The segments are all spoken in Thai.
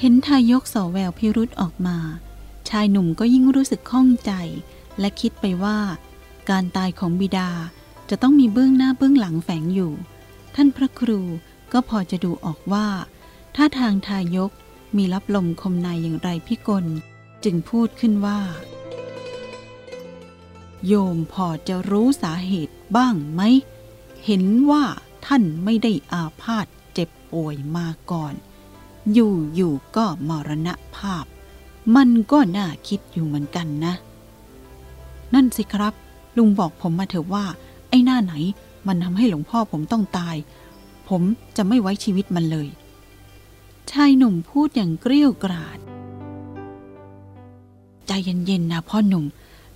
เห็นทายกสอแววพิรุษออกมา ชายหนุ่มก็ยิ่งรู้สึกข้องใจ และคิดไปว่า การตายของบิดาจะต้องมีเบื้องหน้าเบื้องหลังแฝงอยู่ ท่านพระครูก็พอจะดูออกว่าถ้าทางทายกมีรับลมคมในอย่างไรพิกล จึงพูดขึ้นว่า โยมพอจะรู้สาเหตุบ้างไหม เห็นว่าท่านไม่ได้อาพาธเจ็บป่วยมาก่อน อยู่ๆก็มรณภาพ มันก็น่าคิดอยู่เหมือนกันนะ นั่นสิครับ ลุงบอกผมมาเถอะว่า ไอ้หน้าไหนมันทำให้หลวงพ่อผมต้องตาย ผมจะไม่ไว้ชีวิตมันเลย ชายหนุ่มพูดอย่างเกรี้ยวกราด ใจเย็นๆนะพ่อหนุ่ม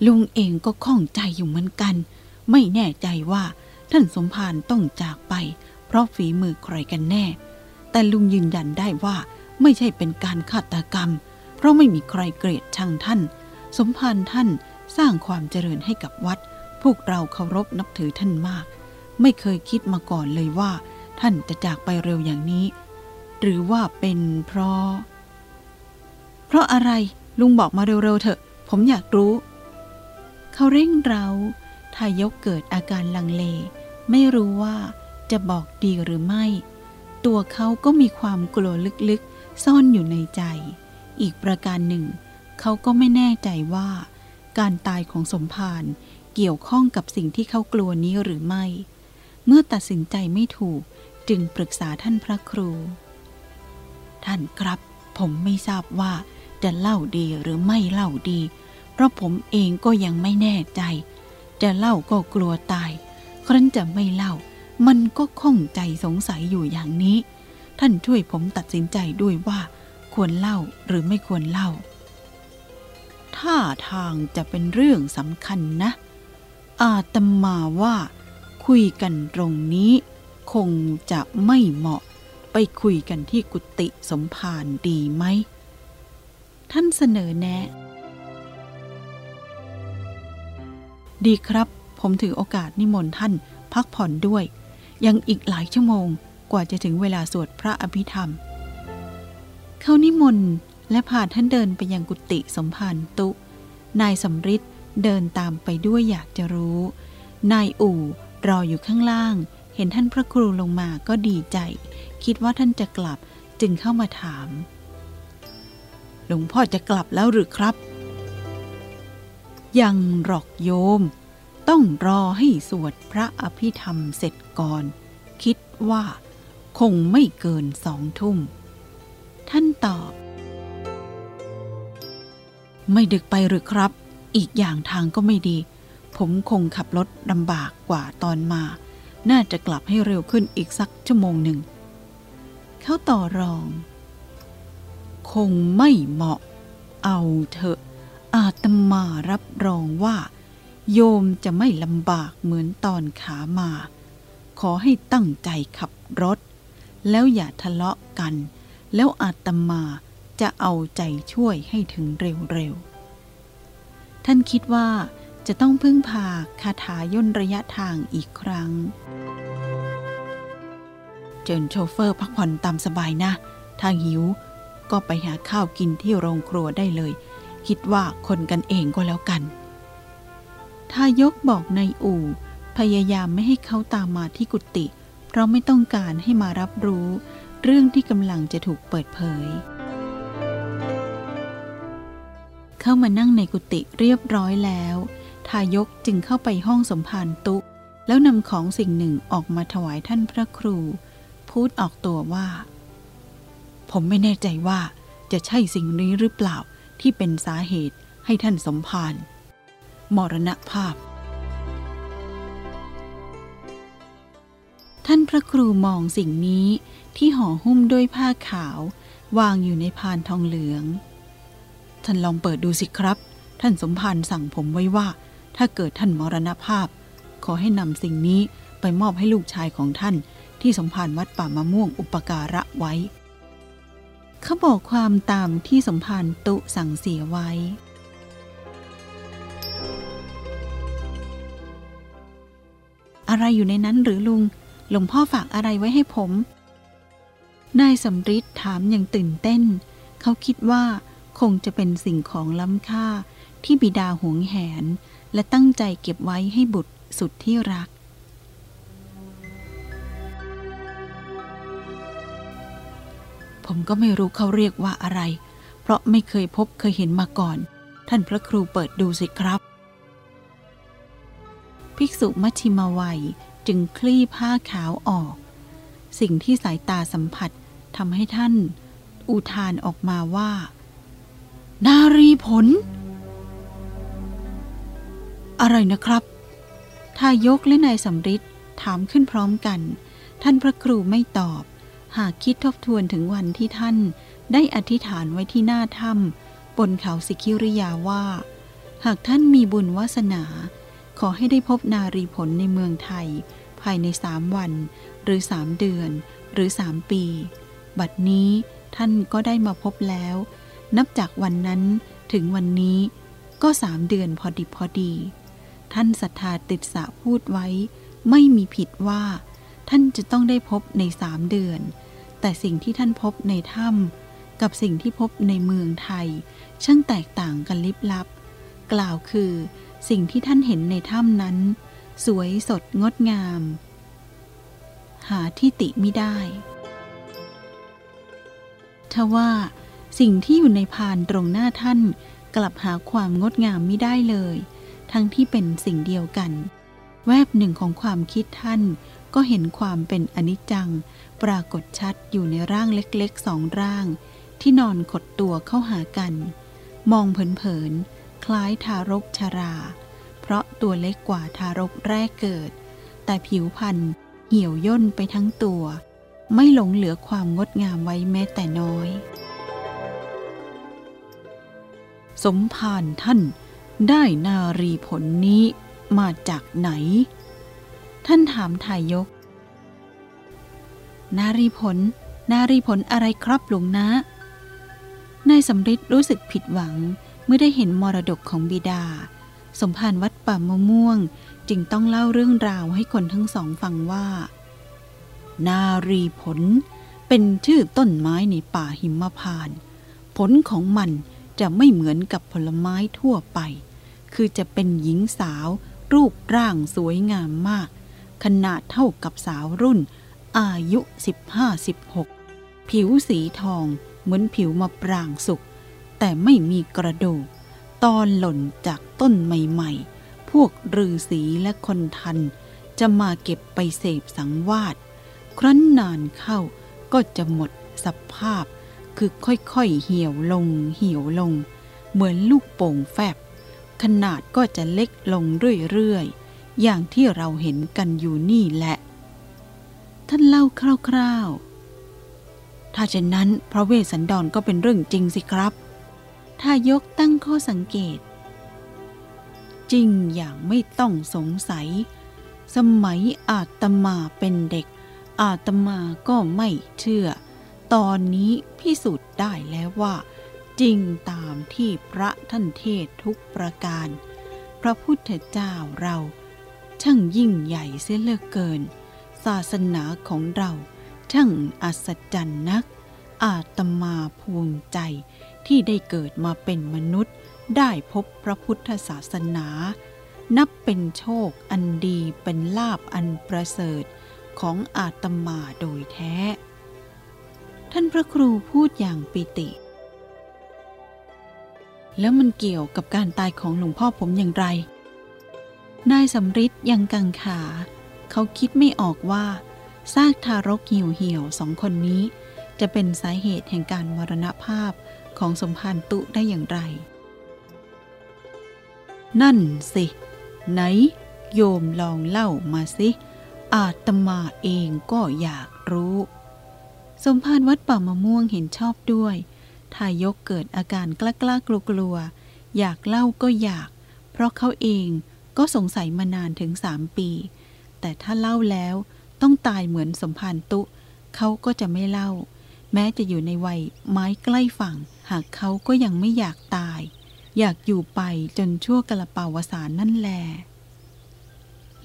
ลุงเองก็ข้องใจอยู่เหมือนกัน ไม่แน่ใจว่าท่านสมภารต้องจากไป เพราะฝีมือใครกันแน่ แต่ลุงยืนยันได้ว่าไม่ใช่เป็นการฆาตกรรม เพราะไม่มีใครเกลียดชังท่าน สมภารท่านสร้างความเจริญให้กับวัด พวกเราเคารพนับถือท่านมาก ไม่เคยคิดมาก่อนเลยว่า ท่านจะจากไปเร็วอย่างนี้ หรือว่าเป็นเพราะ เพราะอะไรลุงบอกมาเร็วๆเถอะ ผมอยากรู้ เขาเร่งเราทายกเกิดอาการลังเล ไม่รู้ว่าจะบอกดีหรือไม่ ตัวเขาก็มีความกลัวลึกๆ ซ่อนอยู่ในใจ อีกประการหนึ่ง เขาก็ไม่แน่ใจว่า การตายของสมภารเกี่ยวข้องกับสิ่งที่เขากลัวนี้หรือไม่ เมื่อตัดสินใจไม่ถูกจึงปรึกษาท่านพระครู ท่านครับ ผมไม่ทราบว่าจะเล่าดีหรือไม่เล่าดี เพราะผมเองก็ยังไม่แน่ใจ จะเล่าก็กลัวตาย ครั้นจะไม่เล่า มันก็ข้องใจสงสัยอยู่อย่างนี้ ท่านช่วยผมตัดสินใจด้วยว่าควรเล่าหรือไม่ควรเล่า ท่าทางจะเป็นเรื่องสำคัญนะ อาตมาว่า คุยกันตรงนี้ คงจะไม่เหมาะไปคุยกันที่กุฏิสมภารดีไหม ท่านเสนอแนะ ดีครับ ผมถือโอกาสนิมนต์ท่านพักผ่อนด้วย ยังอีกหลายชั่วโมงกว่าจะถึงเวลาสวดพระอภิธรรม เขานิมนต์และพาท่านเดินไปยังกุฏิสมภารตุ นายสำริดเดินตามไปด้วยอยากจะรู้ นายอู่รออยู่ข้างล่าง เห็นท่านพระครูลงมาก็ดีใจ คิดว่าท่านจะกลับจึงเข้ามาถาม หลวงพ่อจะกลับแล้วหรือครับ ยังหรอกโยม ต้องรอให้สวดพระอภิธรรมเสร็จก่อน คิดว่าคงไม่เกินสองทุ่ม ท่านตอบ ไม่ดึกไปหรือครับ อีกอย่างทางก็ไม่ดี ผมคงขับรถลำบากกว่าตอนมา น่าจะกลับให้เร็วขึ้นอีกสักชั่วโมงหนึ่ง เขาต่อรอง คงไม่เหมาะ เอาเถอะ อาตมารับรองว่า โยมจะไม่ลำบากเหมือนตอนขามา ขอให้ตั้งใจขับรถ แล้วอย่าทะเลาะกัน แล้วอาตมาจะเอาใจช่วยให้ถึงเร็วๆ ท่านคิดว่าจะต้องพึ่งพาคาถาย่นระยะทางอีกครั้ง เจิญโชเฟอร์พักผ่อนตามสบายนะทาหิวก็ไปหาข้าวกินที่โรงครัวได้เลย คิดว่าคนกันเองก็แล้วกัน ทายกบอกนายอู่ พยายามไม่ให้เขาตามมาที่กุฏิเพราะไม่ต้องการให้มารับรู้ เรื่องที่กำลังจะถูกเปิดเผย เข้ามานั่งในกุฏิเรียบร้อยแล้ว ทายกจึงเข้าไปห้องสมภารตุแล้วนำของสิ่งหนึ่งออกมาถวายท่านพระครู พูดออกตัวว่า ผมไม่แน่ใจว่าจะใช่สิ่งนี้หรือเปล่าที่เป็นสาเหตุให้ท่านสมภาร มรณภาพ ท่านพระครูมองสิ่งนี้ที่ห่อหุ้มด้วยผ้าขาว วางอยู่ในพานทองเหลือง ท่านลองเปิดดูสิครับ ท่านสมภารสั่งผมไว้ว่า ถ้าเกิดท่านมรณภาพ ขอให้นำสิ่งนี้ไปมอบให้ลูกชายของท่าน ที่สมภารวัดป่ามะม่วงอุปการะไว้เขาบอกความตามที่สมภารตุสั่งเสียไว้ อะไรอยู่ในนั้นหรือลุง หลวงพ่อฝากอะไรไว้ให้ผม นายสำริดถามอย่างตื่นเต้น เขาคิดว่าคงจะเป็นสิ่งของล้ำค่าที่บิดาหวงแหน และตั้งใจเก็บไว้ให้บุตรสุดที่รัก ผมก็ไม่รู้เขาเรียกว่าอะไร เพราะไม่เคยพบเคยเห็นมาก่อน ท่านพระครูเปิดดูสิครับ ภิกษุมัชชิมาวัยจึงคลี่ผ้าขาวออก สิ่งที่สายตาสัมผัสทำให้ท่าน อุทานออกมาว่า นารีผล อะไรนะครับทายกและนายสำริดถามขึ้นพร้อมกัน ท่านพระครูไม่ตอบ หากคิดทบทวนถึงวันที่ท่านได้อธิษฐานไว้ที่หน้าถ้ำบนเขาสิคิริยาว่า หากท่านมีบุญวาสนา ขอให้ได้พบนารีผลในเมืองไทย ภายในสามวัน หรือสามเดือน หรือสามปี บัดนี้ท่านก็ได้มาพบแล้ว นับจากวันนั้นถึงวันนี้ก็สามเดือนพอดีพอดี ท่านศรัทธาติดสะพูดไว้ ไม่มีผิดว่า ท่านจะต้องได้พบในสามเดือน แต่สิ่งที่ท่านพบในถ้ำกับสิ่งที่พบในเมืองไทย ช่างแตกต่างกันลิบลับ กล่าวคือ สิ่งที่ท่านเห็นในถ้ำนั้น สวยสดงดงาม หาที่ติไม่ได้ ทว่าสิ่งที่อยู่ในพานตรงหน้าท่านกลับหาความงดงามไม่ได้เลย ทั้งที่เป็นสิ่งเดียวกัน แวบหนึ่งของความคิดท่านก็เห็นความเป็นอนิจจัง ปรากฏชัดอยู่ในร่างเล็กๆสองร่าง ที่นอนขดตัวเข้าหากัน มองเผินๆ คล้ายทารกชรา เพราะตัวเล็กกว่าทารกแรกเกิด แต่ผิวพรรณเหี่ยวย่นไปทั้งตัว ไม่หลงเหลือความงดงามไว้แม้แต่น้อย สมภารท่านได้นารีผลนี้มาจากไหน ท่านถามทายก นารีผล นารีผลอะไรครับหลวงนะนายสำริดรู้สึกผิดหวัง มื่อได้เห็นมรดกของบิดา สมภารวัดป่ามะม่วงจึงต้องเล่าเรื่องราวให้คนทั้งสองฟังว่า นารีผลเป็นชื่อต้นไม้ในป่าหิมพานต์ผลของมันจะไม่เหมือนกับผลไม้ทั่วไป คือจะเป็นหญิงสาว รูปร่างสวยงามมาก ขนาดเท่ากับสาวรุ่น อายุ 15-16 ผิวสีทองเหมือนผิวมะปรางสุก แต่ไม่มีกระดูก ตอนหล่นจากต้นใหม่ๆ พวกฤาษีและคนทัน จะมาเก็บไปเสพสังวาสครั้นนานเข้าก็จะหมดสภาพ คือค่อยๆเหี่ยวลง เหี่ยวลง เหมือนลูกโป่งแฟบ ขนาดก็จะเล็กลงเรื่อยๆ อย่างที่เราเห็นกันอยู่นี่แหละ ท่านเล่าคร่าวๆถ้าเช่นนั้นพระเวสสันดรก็เป็นเรื่องจริงสิครับ ทายกตั้งข้อสังเกต จริงอย่างไม่ต้องสงสัย สมัยอาตมาเป็นเด็ก อาตมาก็ไม่เชื่อ ตอนนี้พิสูจน์ได้แล้วว่า จริงตามที่พระท่านเทศทุกประการ พระพุทธเจ้าเราช่างยิ่งใหญ่เสียเหลือเกิน ศาสนาของเราช่างอัศจรรย์นัก อาตมาภูมิใจ ที่ได้เกิดมาเป็นมนุษย์ได้พบพระพุทธศาสนา นับเป็นโชคอันดีเป็นลาบอันประเสริฐของอาตมาโดยแท้ ท่านพระครูพูดอย่างปิติ แล้วมันเกี่ยวกับการตายของหลวงพ่อผมอย่างไร นายสำริดยังกังขา เขาคิดไม่ออกว่าซากทารกหี่ยวเหี่ยวสองคนนี้ จะเป็นสาเหตุแห่งการมรณภาพ ของสมภารตุได้อย่างไร นั่นสิ ไหน โยมลองเล่ามาสิ อาตมาเองก็อยากรู้ สมภารวัดป่ามะม่วงเห็นชอบด้วยทายกเกิดอาการกล้ากล้ากลัวกลัว อยากเล่าก็อยาก เพราะเขาเองก็สงสัยมานานถึงสามปี แต่ถ้าเล่าแล้วต้องตายเหมือนสมภารตุ เขาก็จะไม่เล่า แม้จะอยู่ในวัยไม้ใกล้ฝั่ง หากเขาก็ยังไม่อยากตาย อยากอยู่ไปจนชั่วกระปาวสารนั่นแล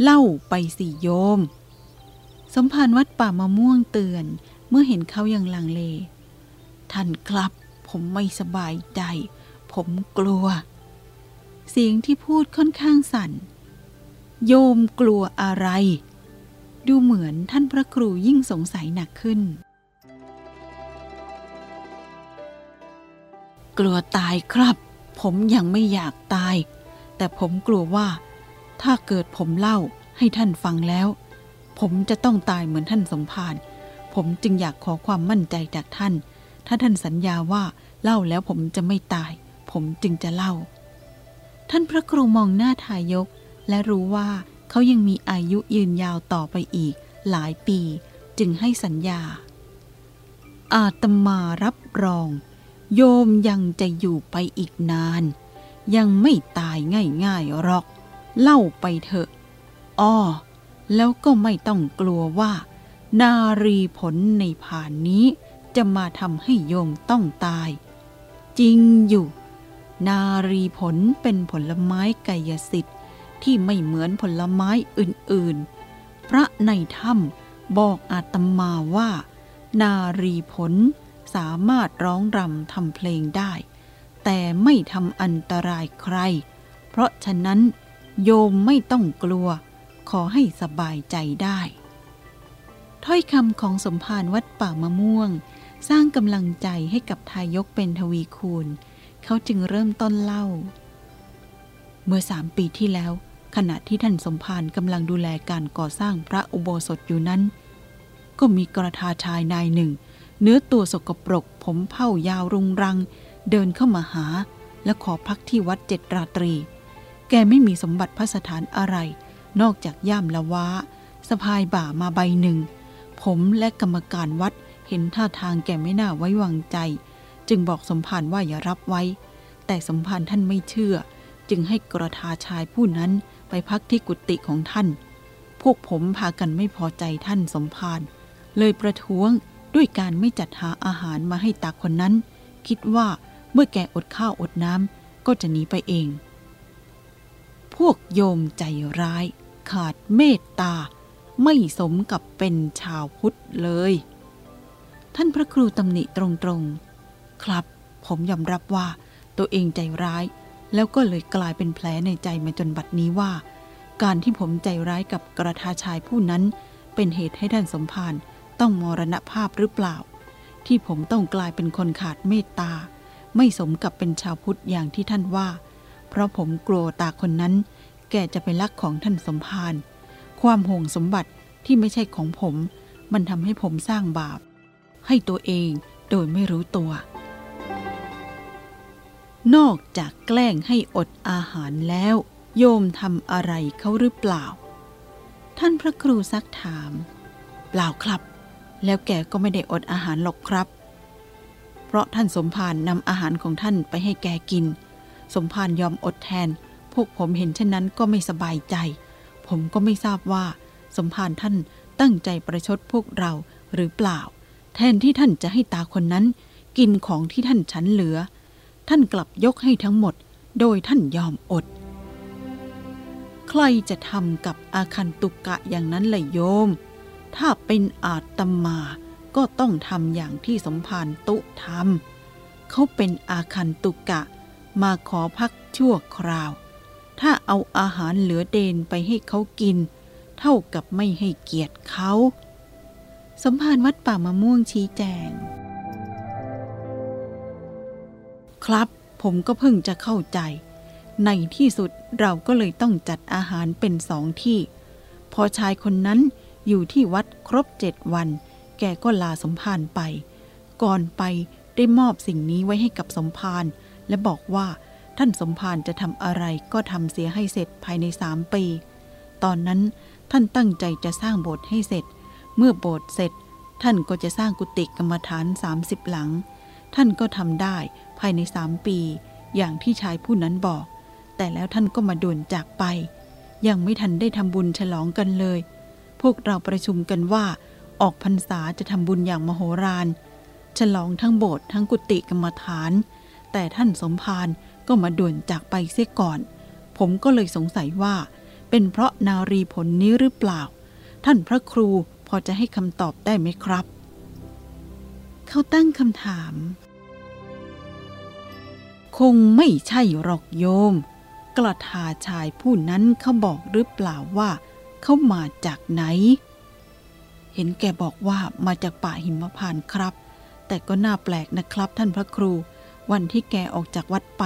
เล่าไปสิโยม สมภารวัดป่ามะม่วงเตือนเมื่อเห็นเขายังลังเล ท่านครับผผมไม่สบายใจ ผมกลัว เสียงที่พูดค่อนข้างสั่น โยมกลัวอะไร ดูเหมือนท่านพระครูยิ่งสงสัยหนักขึ้น กลัวตายครับ ผมยังไม่อยากตาย แต่ผมกลัวว่า ถ้าเกิดผมเล่าให้ท่านฟังแล้ว ผมจะต้องตายเหมือนท่านสมภารผมจึงอยากขอความมั่นใจจากท่าน ถ้าท่านสัญญาว่าเล่าแล้วผมจะไม่ตาย ผมจึงจะเล่า ท่านพระครูมองหน้าทายก และรู้ว่าเขายังมีอายุยืนยาวต่อไปอีก หลายปี จึงให้สัญญา อาตมารับรอง โยมยังจะอยู่ไปอีกนาน ยังไม่ตายง่ายๆหรอก เล่าไปเถอะ อ้อ แล้วก็ไม่ต้องกลัวว่า นารีผลในผ่านนี้จะมาทำให้โยมต้องตาย จริงอยู่ นารีผลเป็นผลไม้กายสิทธิ์ที่ไม่เหมือนผลไม้อื่นๆ พระในถ้ำบอกอาตมาว่า นารีผล สามารถร้องรำทำเพลงได้ แต่ไม่ทำอันตรายใคร เพราะฉะนั้น โยมไม่ต้องกลัว ขอให้สบายใจได้ ถ้อยคำของสมภารวัดป่ามะม่วง สร้างกำลังใจให้กับทายกเป็นทวีคูณ เขาจึงเริ่มต้นเล่า เมื่อสามปีที่แล้ว ขณะที่ท่านสมภารกำลังดูแลการก่อสร้างพระอุโบสถอยู่นั้น ก็มีกระทาชายนายหนึ่ง เนื้อตัวสกปรก ผมเผ้ายาวรุงรัง เดินเข้ามาหา และขอพักที่วัดเจ็ดราตรี แกไม่มีสมบัติพระสถานอะไร นอกจากย่ามละว้าสะพายบ่ามาใบหนึ่ง ผมและกรรมการวัดเห็นท่าทางแกไม่น่าไว้วางใจ จึงบอกสมภารว่าอย่ารับไว้ แต่สมภารท่านไม่เชื่อ จึงให้กระทาชายผู้นั้นไปพักที่กุฏิของท่าน พวกผมพากันไม่พอใจท่านสมภารเลยประท้วง ด้วยการไม่จัดหาอาหารมาให้ตาคนนั้น คิดว่าเมื่อแกอดข้าวอดน้ำก็จะหนีไปเอง พวกโยมใจร้าย ขาดเมตตา ไม่สมกับเป็นชาวพุทธเลย ท่านพระครูตำหนิตรงๆ ครับผมยอมรับว่าตัวเองใจร้าย แล้วก็เลยกลายเป็นแผลในใจมาจนบัดนี้ว่า การที่ผมใจร้ายกับกระทาชายผู้นั้น เป็นเหตุให้ท่านสมภาร ต้องมรณภาพหรือเปล่า ที่ผมต้องกลายเป็นคนขาดเมตตา ไม่สมกับเป็นชาวพุทธอย่างที่ท่านว่า เพราะผมกลัวตาคนนั้น แกจะไปลักของท่านสมภารความห่วงสมบัติที่ไม่ใช่ของผม มันทำให้ผมสร้างบาป ให้ตัวเองโดยไม่รู้ตัว นอกจากแกล้งให้อดอาหารแล้ว โยมทำอะไรเขาหรือเปล่า ท่านพระครูซักถาม เปล่าครับ แล้วแกก็ไม่ได้อดอาหารหรอกครับ เพราะท่านสมภารนำอาหารของท่านไปให้แกกิน สมภารยอมอดแทน พวกผมเห็นเช่นนั้นก็ไม่สบายใจ ผมก็ไม่ทราบว่า สมภารท่านตั้งใจประชดพวกเราหรือเปล่า แทนที่ท่านจะให้ตาคนนั้นกินของที่ท่านฉันเหลือ ท่านกลับยกให้ทั้งหมด โดยท่านยอมอด ใครจะทำกับอาคันตุกะอย่างนั้นเลยโยม ถ้าเป็นอาตมาก็ต้องทำอย่างที่สมภารตุทำเขาเป็นอาคันตุกะ มาขอพักชั่วคราว ถ้าเอาอาหารเหลือเดนไปให้เขากิน เท่ากับไม่ให้เกียรติเขา สมภารวัดป่ามะม่วงชี้แจง ครับผมก็เพิ่งจะเข้าใจ ในที่สุดเราก็เลยต้องจัดอาหารเป็นสองที่ พอชายคนนั้น อยู่ที่วัดครบเจ็ดวัน แกก็ลาสมภารไป ก่อนไปได้มอบสิ่งนี้ไว้ให้กับสมภารและบอกว่าท่านสมภารจะทำอะไรก็ทำเสียให้เสร็จภายในสามปี ตอนนั้นท่านตั้งใจจะสร้างโบสถ์ให้เสร็จ เมื่อโบสถ์เสร็จ ท่านก็จะสร้างกุฏิกรรมฐาน 30 หลัง ท่านก็ทำได้ภายในสามปี อย่างที่ชายผู้นั้นบอก แต่แล้วท่านก็มาด่วนจากไป ยังไม่ทันได้ทำบุญฉลองกันเลย วกเราประชุมกันว่า ออกพรรษาจะทำบุญอย่างมโหฬารฉลองทั้งโบสถ์ทั้งกุฏิกรรมฐาน แต่ท่านสมภารก็มาด่วนจากไปเสียก่อน ผมก็เลยสงสัยว่า เป็นเพราะนารีผลนี้หรือเปล่า ท่านพระครูพอจะให้คำตอบได้ไหมครับ เขาตั้งคำถาม คงไม่ใช่หรอกโยม กระทาชายผู้นั้นเขาบอกหรือเปล่าว่า เขามาจากไหน เห็นแกบอกว่ามาจากป่าหิมพานครับ แต่ก็น่าแปลกนะครับท่านพระครู วันที่แกออกจากวัดไป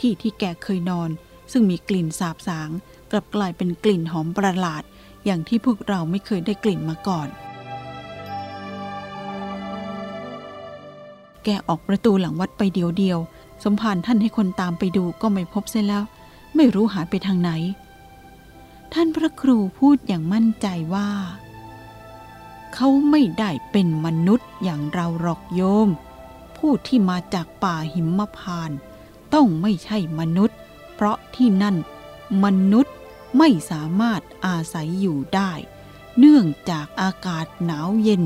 ที่ที่แกเคยนอน ซึ่งมีกลิ่นสาบสาง กลับกลายเป็นกลิ่นหอมประหลาด อย่างที่พวกเราไม่เคยได้กลิ่นมาก่อน แกออกประตูหลังวัดไปเดียวเดียวสมภารท่านให้คนตามไปดูก็ไม่พบเสียแล้ว ไม่รู้หายไปทางไหน ท่านพระครูพูดอย่างมั่นใจว่า เขาไม่ได้เป็นมนุษย์อย่างเราหรอกโยม ผู้ที่มาจากป่าหิมพาน ต้องไม่ใช่มนุษย์ เพราะที่นั่น มนุษย์ไม่สามารถอาศัยอยู่ได้ เนื่องจากอากาศหนาวเย็น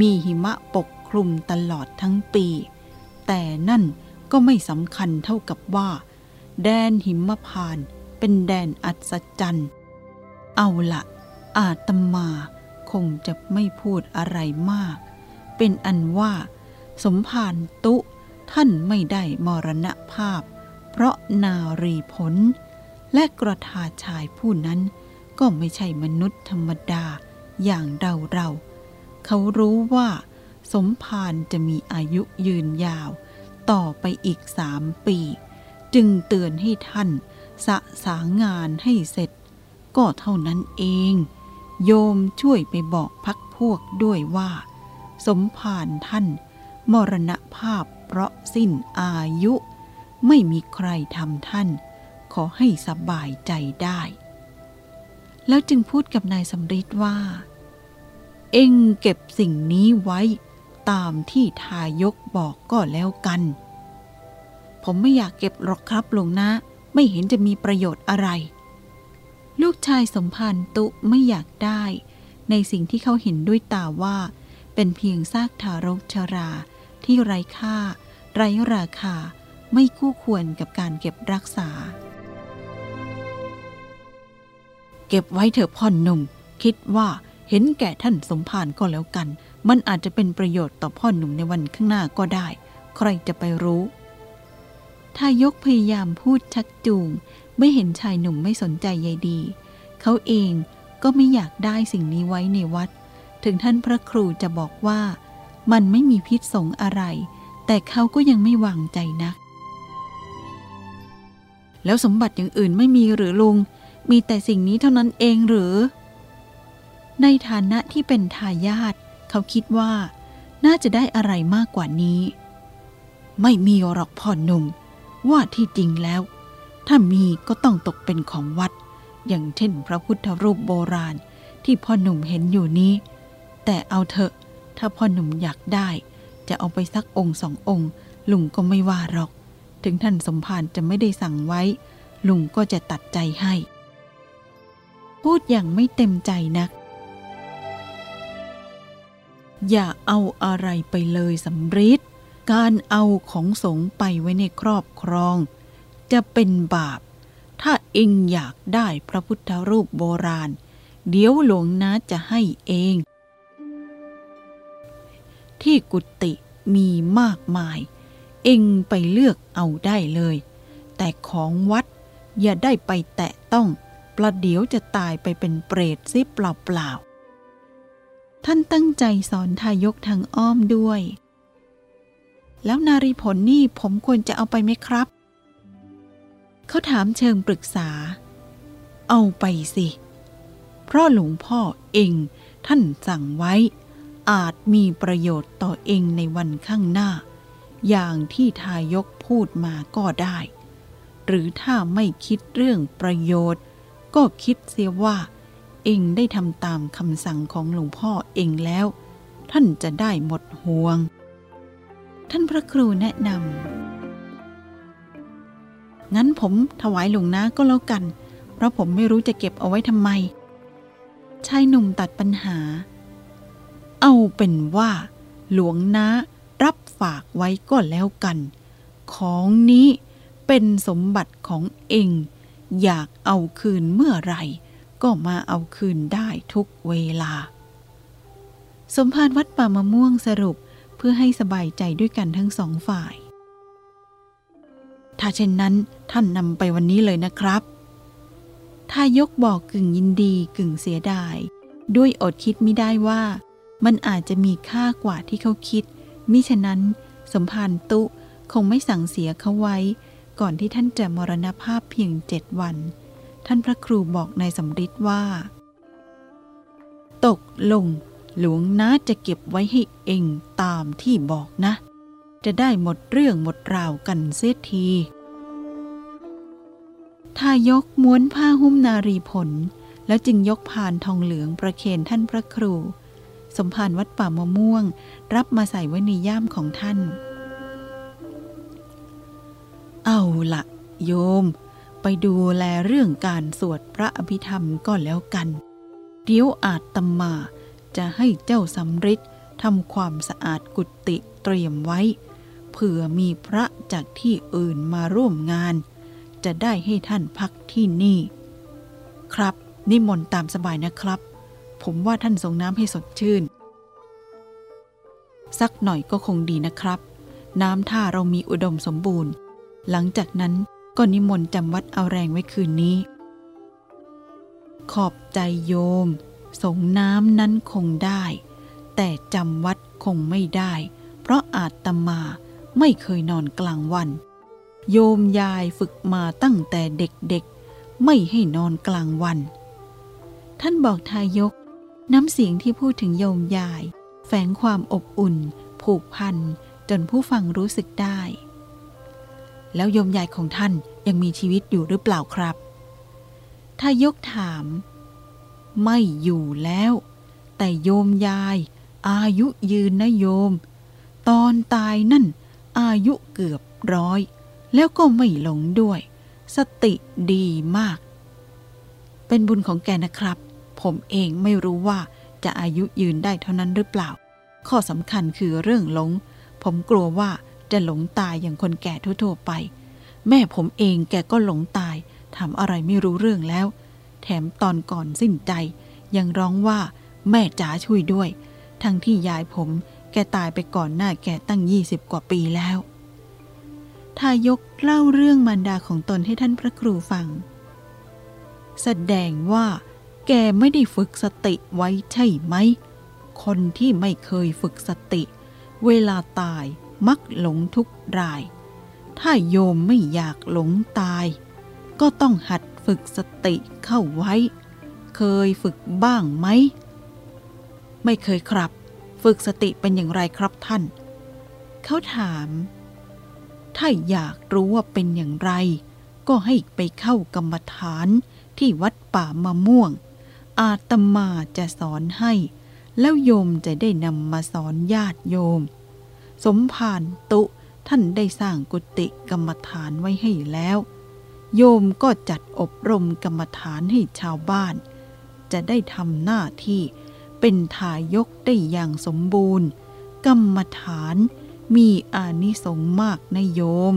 มีหิมะปกคลุมตลอดทั้งปี แต่นั่นก็ไม่สำคัญเท่ากับว่า แดนหิมพานเป็นแดนอัศจรรย์ เอาละอาตมาคงจะไม่พูดอะไรมาก เป็นอันว่า สมภารตุท่านไม่ได้มรณภาพ เพราะนารีผล และกระทาชายผู้นั้นก็ไม่ใช่มนุษย์ธรรมดาอย่างเราเราๆเขารู้ว่า สมภารจะมีอายุยืนยาว ต่อไปอีกสามปี จึงเตือนให้ท่านสะสางงานให้เสร็จ ก็เท่านั้นเอง โยมช่วยไปบอกพักพวกด้วยว่า สมภารท่าน มรณภาพเพราะสิ้นอายุ ไม่มีใครทำท่าน ขอให้สบายใจได้ แล้วจึงพูดกับนายสำริดว่า เอ็งเก็บสิ่งนี้ไว้ตามที่ทายกบอกก็แล้วกัน ผมไม่อยากเก็บหรอกครับหลวงนะ ไม่เห็นจะมีประโยชน์อะไร ลูกชายสมภารตุไม่อยากได้ ในสิ่งที่เขาเห็นด้วยตาว่า เป็นเพียงซากทารกชรา ที่ไร้ค่า ไร้ราคา ไม่คู่ควรกับการเก็บรักษา เก็บไว้เถอะพ่อหนุ่ม คิดว่าเห็นแก่ท่านสมภารก็แล้วกัน มันอาจจะเป็นประโยชน์ต่อพ่อหนุ่มในวันข้างหน้าก็ได้ ใครจะไปรู้ ทายกพยายามพูดชักจูง ไม่เห็นชายหนุ่มไม่สนใจใยดี เขาเองก็ไม่อยากได้สิ่งนี้ไว้ในวัด ถึงท่านพระครูจะบอกว่า มันไม่มีพิษสงอะไร แต่เขาก็ยังไม่วางใจนัก แล้วสมบัติอย่างอื่นไม่มีหรือลุง มีแต่สิ่งนี้เท่านั้นเองหรือ ในฐานะที่เป็นทายาทเขาคิดว่า น่าจะได้อะไรมากกว่านี้ ไม่มีหรอกพ่อหนุ่ม ว่าที่จริงแล้ว ถ้ามีก็ต้องตกเป็นของวัด อย่างเช่นพระพุทธรูปโบราณที่พ่อหนุ่มเห็นอยู่นี้ แต่เอาเถอะ ถ้าพ่อหนุ่มอยากได้ จะเอาไปสักองค์สององค์ ลุงก็ไม่ว่าหรอก ถึงท่านสมภารจะไม่ได้สั่งไว้ ลุงก็จะตัดใจให้ พูดอย่างไม่เต็มใจนัก อย่าเอาอะไรไปเลยสำริด การเอาของสงไปไว้ในครอบครอง จะเป็นบาป ถ้าเองอยากได้พระพุทธรูปโบราณ เดี๋ยวหลวงนะจะให้เอง ที่กุฏิมีมากมาย เองไปเลือกเอาได้เลย แต่ของวัดอย่าได้ไปแตะต้องประเดี๋ยวจะตายไปเป็นเปรตซิเปล่าๆท่านตั้งใจสอนทายกทางอ้อมด้วย แล้วนารีผลนี่ผมควรจะเอาไปไหมครับ เขาถามเชิงปรึกษา เอาไปสิ เพราะหลวงพ่อเองท่านสั่งไว้ อาจมีประโยชน์ต่อเองในวันข้างหน้า อย่างที่ทายกพูดมาก็ได้ หรือถ้าไม่คิดเรื่องประโยชน์ ก็คิดเสียว่า เองได้ทำตามคำสั่งของหลวงพ่อเองแล้ว ท่านจะได้หมดห่วง ท่านพระครูแนะนำงั้นผมถวายหลวงนะก็แล้วกัน เพราะผมไม่รู้จะเก็บเอาไว้ทำไม ชายหนุ่มตัดปัญหา เอาเป็นว่า หลวงนะรับฝากไว้ก็แล้วกัน ของนี้เป็นสมบัติของเอง อยากเอาคืนเมื่อไหร่ ก็มาเอาคืนได้ทุกเวลา สมภารวัดป่ามะม่วงสรุป เพื่อให้สบายใจด้วยกันทั้งสองฝ่าย ถ้าเช่นนั้นท่านนำไปวันนี้เลยนะครับทายกบอกกึ่งยินดีกึ่งเสียดาย ด้วยอดคิดไม่ได้ว่า มันอาจจะมีค่ากว่าที่เขาคิด มิฉะนั้น สมภารตุคงไม่สั่งเสียเขาไว้ ก่อนที่ท่านจะมรณภาพเพียงเจ็ดวัน ท่านพระครูบอกนายสำริดว่า ตกลง หลวงน้าจะเก็บไว้ให้เองตามที่บอกนะ จะได้หมดเรื่องหมดราวกันเสียทีทายกม้วนผ้าหุ้มนารีผล แล้วจึงยกพานทองเหลืองประเคนท่านพระครู สมภารวัดป่ามะม่วง รับมาใส่ไว้ในย่ามของท่าน เอาละโยม ไปดูแลเรื่องการสวดพระอภิธรรมก็แล้วกัน เดี๋ยวอาจตมา จะให้เจ้าสำริดทำความสะอาดกุฏิเตรียมไว้ เผื่อมีพระจากที่อื่นมาร่วมงาน จะได้ให้ท่านพักที่นี่ ครับ นิมนต์ตามสบายนะครับ ผมว่าท่านส่งน้ำให้สดชื่น สักหน่อยก็คงดีนะครับ น้ำท่าเรามีอุดมสมบูรณ์ หลังจากนั้นก็นิมนต์จำวัดเอาแรงไว้คืนนี้ ขอบใจโยม สงน้ำนั้นคงได้ แต่จำวัดคงไม่ได้ เพราะอาตมาไม่เคยนอนกลางวัน โยมยายฝึกมาตั้งแต่เด็กๆ ไม่ให้นอนกลางวัน ท่านบอกทายก น้ำเสียงที่พูดถึงโยมยาย แฝงความอบอุ่น ผูกพัน จนผู้ฟังรู้สึกได้ แล้วโยมยายของท่านยังมีชีวิตอยู่หรือเปล่าครับทายกถาม ไม่อยู่แล้ว แต่โยมยาย อายุยืนนะโยม ตอนตายนั่น อายุเกือบร้อย แล้วก็ไม่หลงด้วย สติดีมาก เป็นบุญของแกนะครับ ผมเองไม่รู้ว่าจะอายุยืนได้เท่านั้นหรือเปล่า ข้อสำคัญคือเรื่องหลง ผมกลัวว่าจะหลงตายอย่างคนแก่ทั่วๆไป แม่ผมเองแกก็หลงตายทำอะไรไม่รู้เรื่องแล้ว แถมตอนก่อนสิ้นใจ ยังร้องว่าแม่จ๋าช่วยด้วย ทั้งที่ยายผมแกตายไปก่อนหน้าแกตั้งยี่สิบกว่าปีแล้ว ทายกเล่าเรื่องมารดาของตนให้ท่านพระครูฟัง แสดงว่า แกไม่ได้ฝึกสติไว้ใช่ไหม คนที่ไม่เคยฝึกสติ เวลาตายมักหลงทุกราย ถ้าโยมไม่อยากหลงตาย ก็ต้องหัด ฝึกสติเข้าไว้ เคยฝึกบ้างไหม ไม่เคยครับ ฝึกสติเป็นอย่างไรครับท่าน เขาถาม ถ้าอยากรู้ว่าเป็นอย่างไร ก็ให้ไปเข้ากรรมฐานที่วัดป่ามะม่วง อาตมาจะสอนให้ แล้วโยมจะได้นำมาสอนญาติโยม สมภารตุท่านได้สร้างกุฏิกรรมฐานไว้ให้แล้ว โยมก็จัดอบรมกรรมฐานให้ชาวบ้าน จะได้ทำหน้าที่เป็นทายกได้อย่างสมบูรณ์ กรรมฐานมีอานิสงส์มากนโยม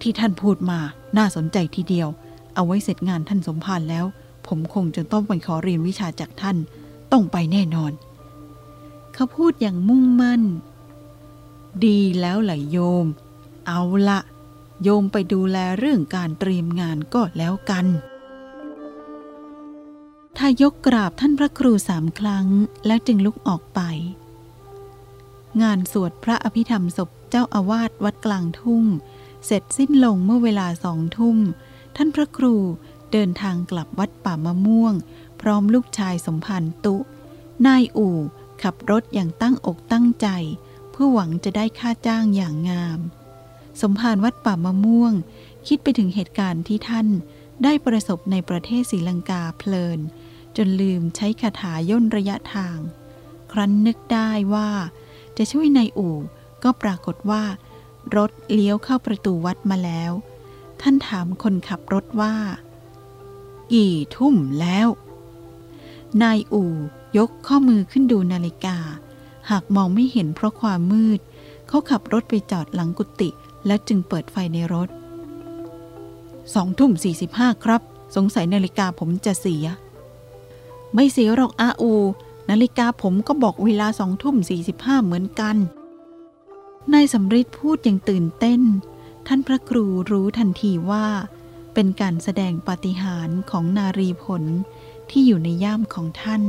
ที่ท่านพูดมาน่าสนใจทีเดียว เอาไว้เสร็จงานท่านสมภารแล้ว ผมคงจะต้องไปขอเรียนวิชาจากท่านต้องไปแน่นอน เขาพูดอย่างมุ่งมั่น ดีแล้วหลโยม เอาละ โยมไปดูแลเรื่องการเตรียมงานก็แล้วกัน ทายกกราบท่านพระครูสามครั้งแล้วจึงลุกออกไป งานสวดพระอภิธรรมศพเจ้าอาวาสวัดกลางทุ่ง เสร็จสิ้นลงเมื่อเวลาสองทุ่ม ท่านพระครูเดินทางกลับวัดป่ามะม่วง พร้อมลูกชายสมพันธ์ตุ นายอู่ขับรถอย่างตั้งอกตั้งใจ เพื่อหวังจะได้ค่าจ้างอย่างงาม สมภารวัดป่ามะม่วง คิดไปถึงเหตุการณ์ที่ท่านได้ประสบในประเทศศรีลังกาเพลิน จนลืมใช้คาถาย่นระยะทาง ครั้นนึกได้ว่า จะช่วยในอู่ก็ปรากฏว่า รถเลี้ยวเข้าประตูวัดมาแล้ว ท่านถามคนขับรถว่า กี่ทุ่มแล้ว นายอู่ยกข้อมือขึ้นดูนาฬิกา หากมองไม่เห็นเพราะความมืด เขาขับรถไปจอดหลังกุฏิ แล้วจึงเปิดไฟในรถสองทุ่มสี่สิบห้าครับ สงสัยนาฬิกาผมจะเสีย ไม่เสียหรอกอาอู นาฬิกาผมก็บอกเวลาสองทุ่มสี่สิบห้าเหมือนกันนายสำริดพูดอย่างตื่นเต้น ท่านพระครูรู้ทันทีว่า เป็นการแสดงปาฏิหาริย์ของนารีผลที่อยู่ในย่ามของท่าน